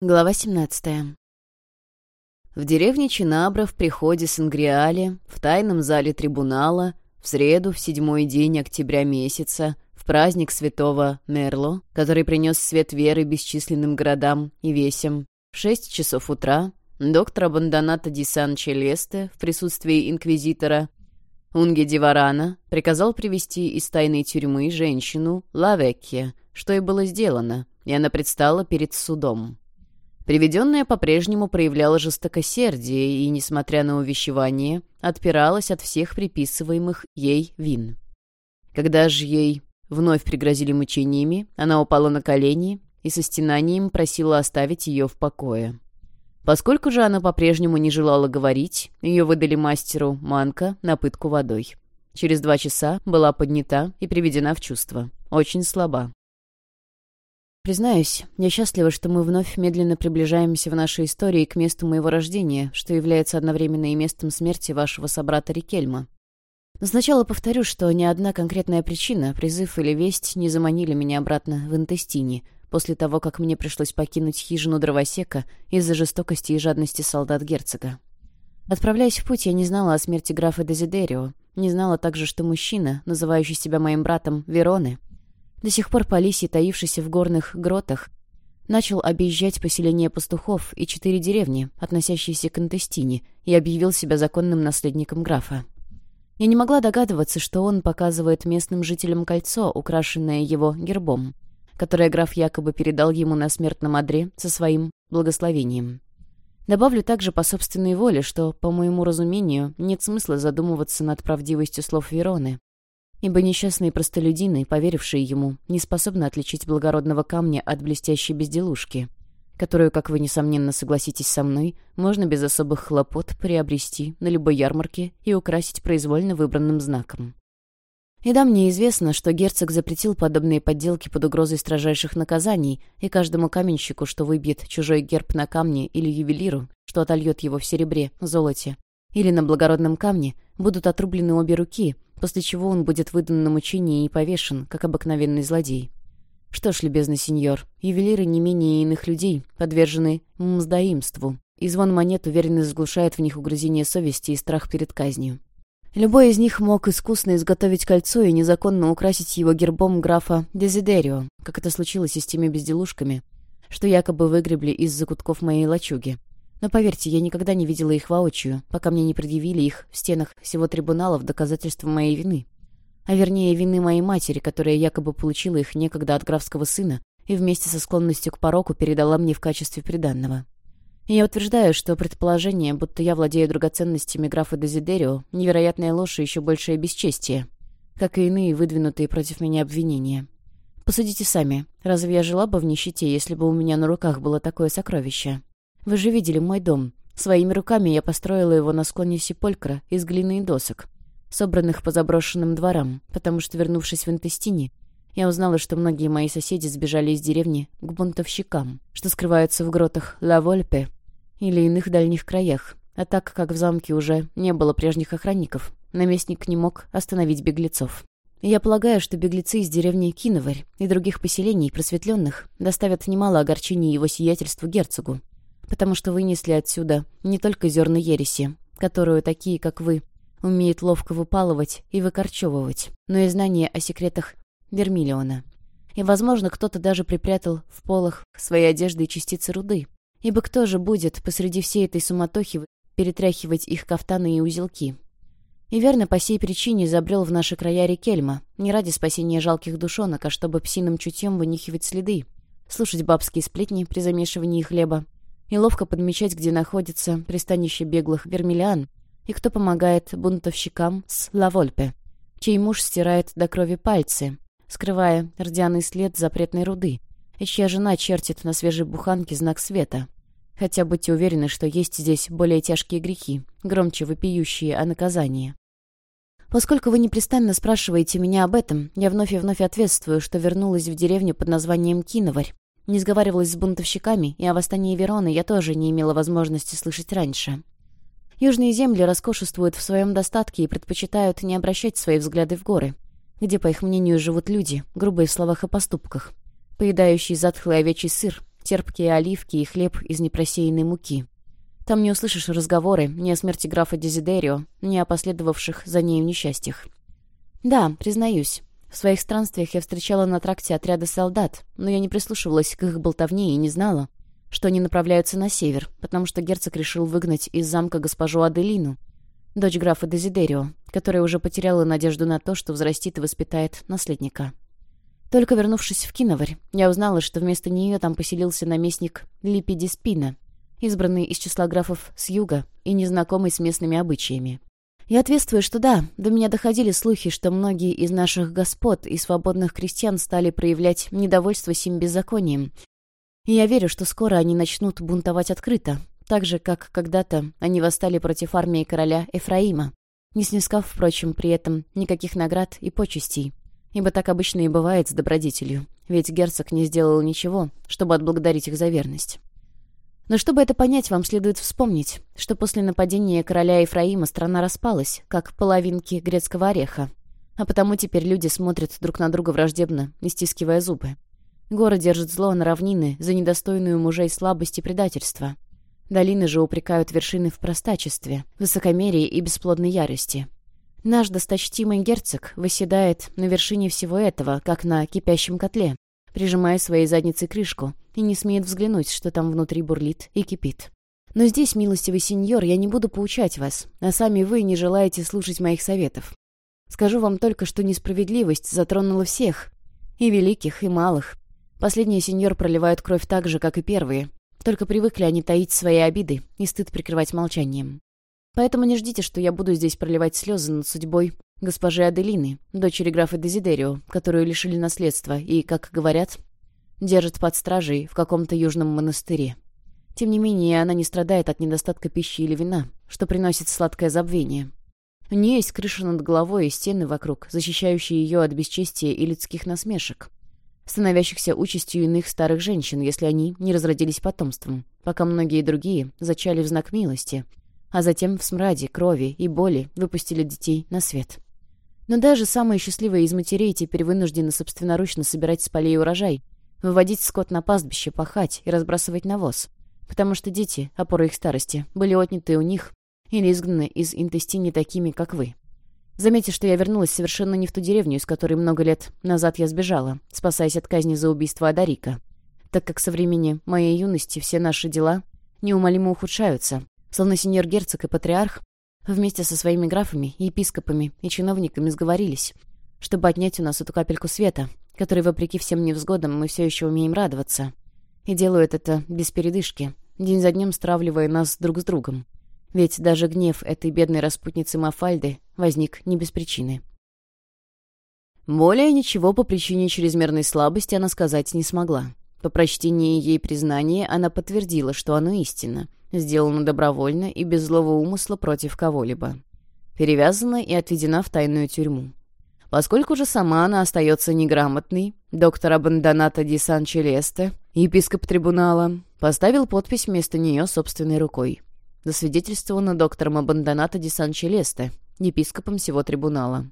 Глава 17. В деревне Чинабра в приходе Сангриале, в тайном зале трибунала, в среду, в седьмой день октября месяца, в праздник святого Мерло, который принес свет веры бесчисленным городам и весям, в шесть часов утра, доктор Абандоната ди Сан-Челесте в присутствии инквизитора Унги Диварана приказал привести из тайной тюрьмы женщину Лавекке, что и было сделано, и она предстала перед судом. Приведенная по-прежнему проявляла жестокосердие и, несмотря на увещевание, отпиралась от всех приписываемых ей вин. Когда же ей вновь пригрозили мучениями, она упала на колени и со стенанием просила оставить ее в покое. Поскольку же она по-прежнему не желала говорить, ее выдали мастеру Манка на пытку водой. Через два часа была поднята и приведена в чувство. Очень слаба. Признаюсь, я счастлива, что мы вновь медленно приближаемся в нашей истории к месту моего рождения, что является одновременно и местом смерти вашего собрата Рикельма. Но сначала повторю, что ни одна конкретная причина, призыв или весть не заманили меня обратно в Интестини, после того, как мне пришлось покинуть хижину дровосека из-за жестокости и жадности солдат герцога. Отправляясь в путь, я не знала о смерти графа Дезидерио, не знала также, что мужчина, называющий себя моим братом Вероны, до сих пор Полисий, таившийся в горных гротах, начал объезжать поселение пастухов и четыре деревни, относящиеся к Антестине, и объявил себя законным наследником графа. Я не могла догадываться, что он показывает местным жителям кольцо, украшенное его гербом, которое граф якобы передал ему на смертном одре со своим благословением. Добавлю также по собственной воле, что, по моему разумению, нет смысла задумываться над правдивостью слов Вероны, ибо несчастные простолюдины, поверившие ему, не способны отличить благородного камня от блестящей безделушки, которую, как вы, несомненно, согласитесь со мной, можно без особых хлопот приобрести на любой ярмарке и украсить произвольно выбранным знаком. И да, мне известно, что герцог запретил подобные подделки под угрозой строжайших наказаний, и каждому каменщику, что выбьет чужой герб на камне или ювелиру, что отольет его в серебре, золоте, или на благородном камне, будут отрублены обе руки — после чего он будет выдан на мучение и повешен, как обыкновенный злодей. Что ж, любезный сеньор, ювелиры не менее иных людей подвержены мздоимству, и звон монет уверенно заглушает в них угрызение совести и страх перед казнью. Любой из них мог искусно изготовить кольцо и незаконно украсить его гербом графа Дезидерио, как это случилось и с теми безделушками, что якобы выгребли из закутков моей лачуги. Но поверьте, я никогда не видела их воочию, пока мне не предъявили их в стенах всего трибунала в доказательство моей вины. А вернее, вины моей матери, которая якобы получила их некогда от графского сына и вместе со склонностью к пороку передала мне в качестве приданного. Я утверждаю, что предположение, будто я владею драгоценностями графа Дезидерио, невероятная ложь и еще большее бесчестие, как и иные выдвинутые против меня обвинения. Посудите сами, разве я жила бы в нищете, если бы у меня на руках было такое сокровище? Вы же видели мой дом. Своими руками я построила его на склоне Сиполькра из глины и досок, собранных по заброшенным дворам, потому что, вернувшись в Интестине, я узнала, что многие мои соседи сбежали из деревни к бунтовщикам, что скрываются в гротах Ла-Вольпе или иных дальних краях. А так как в замке уже не было прежних охранников, наместник не мог остановить беглецов. Я полагаю, что беглецы из деревни Киноварь и других поселений просветленных доставят немало огорчений его сиятельству герцогу, потому что вынесли отсюда не только зерна ереси, которую такие, как вы, умеют ловко выпалывать и выкорчевывать, но и знания о секретах Вермиллиона. И, возможно, кто-то даже припрятал в полах своей одежды частицы руды. Ибо кто же будет посреди всей этой суматохи перетряхивать их кафтаны и узелки? И верно, по сей причине забрел в наши края Рикельма, не ради спасения жалких душонок, а чтобы псиным чутьем вынюхивать следы, слушать бабские сплетни при замешивании хлеба, и ловко подмечать, где находится пристанище беглых вермиллиан и кто помогает бунтовщикам с Лавольпе, чей муж стирает до крови пальцы, скрывая рдяный след запретной руды, и чья жена чертит на свежей буханке знак света. Хотя будьте уверены, что есть здесь более тяжкие грехи, громче вопиющие о наказании. Поскольку вы непрестанно спрашиваете меня об этом, я вновь и вновь ответствую, что вернулась в деревню под названием Киноварь, не сговаривалась с бунтовщиками, и о восстании Вероны я тоже не имела возможности слышать раньше. Южные земли роскошествуют в своем достатке и предпочитают не обращать свои взгляды в горы, где, по их мнению, живут люди, грубые в словах и поступках, поедающие затхлый овечий сыр, терпкие оливки и хлеб из непросеянной муки. Там не услышишь разговоры ни о смерти графа Дезидерио, ни о последовавших за нею несчастьях. Да, признаюсь, в своих странствиях я встречала на тракте отряды солдат, но я не прислушивалась к их болтовне и не знала, что они направляются на север, потому что герцог решил выгнать из замка госпожу Аделину, дочь графа Дезидерио, которая уже потеряла надежду на то, что взрастит и воспитает наследника. Только вернувшись в Киноварь, я узнала, что вместо нее там поселился наместник Липиди Спина, избранный из числа графов с юга и незнакомый с местными обычаями. Я ответствую, что да, до меня доходили слухи, что многие из наших господ и свободных крестьян стали проявлять недовольство сим беззаконием. И я верю, что скоро они начнут бунтовать открыто, так же, как когда-то они восстали против армии короля Эфраима, не снискав, впрочем, при этом никаких наград и почестей. Ибо так обычно и бывает с добродетелью, ведь герцог не сделал ничего, чтобы отблагодарить их за верность. Но чтобы это понять, вам следует вспомнить, что после нападения короля Ефраима страна распалась, как половинки грецкого ореха. А потому теперь люди смотрят друг на друга враждебно, не стискивая зубы. Город держит зло на равнины за недостойную мужей слабость и предательство. Долины же упрекают вершины в простачестве, высокомерии и бесплодной ярости. Наш досточтимый герцог восседает на вершине всего этого, как на кипящем котле, прижимая своей задницей крышку, и не смеет взглянуть, что там внутри бурлит и кипит. Но здесь, милостивый сеньор, я не буду поучать вас, а сами вы не желаете слушать моих советов. Скажу вам только, что несправедливость затронула всех, и великих, и малых. Последние сеньор проливают кровь так же, как и первые, только привыкли они таить свои обиды и стыд прикрывать молчанием. Поэтому не ждите, что я буду здесь проливать слезы над судьбой госпожи Аделины, дочери графа Дезидерио, которую лишили наследства и, как говорят, держат под стражей в каком-то южном монастыре. Тем не менее, она не страдает от недостатка пищи или вина, что приносит сладкое забвение. У нее есть крыша над головой и стены вокруг, защищающие ее от бесчестия и людских насмешек, становящихся участью иных старых женщин, если они не разродились потомством, пока многие другие зачали в знак милости, а затем в смраде, крови и боли выпустили детей на свет. Но даже самые счастливые из матерей теперь вынуждены собственноручно собирать с полей урожай, выводить скот на пастбище, пахать и разбрасывать навоз. Потому что дети, опоры их старости, были отняты у них или изгнаны из интестини такими, как вы. Заметьте, что я вернулась совершенно не в ту деревню, из которой много лет назад я сбежала, спасаясь от казни за убийство Адарика, так как со времени моей юности все наши дела неумолимо ухудшаются, словно сеньор-герцог и патриарх вместе со своими графами, епископами и чиновниками сговорились, чтобы отнять у нас эту капельку света, которой, вопреки всем невзгодам, мы все еще умеем радоваться. И делают это без передышки, день за днем стравливая нас друг с другом. Ведь даже гнев этой бедной распутницы Мафальды возник не без причины. Более ничего по причине чрезмерной слабости она сказать не смогла. По прочтении ей признания она подтвердила, что оно истинно, сделано добровольно и без злого умысла против кого-либо. Перевязана и отведена в тайную тюрьму. Поскольку же сама она остается неграмотной, доктор Абандоната ди Сан-Челесте, епископ трибунала, поставил подпись вместо нее собственной рукой. Засвидетельствовано доктором Абандоната ди Сан-Челесте, епископом всего трибунала.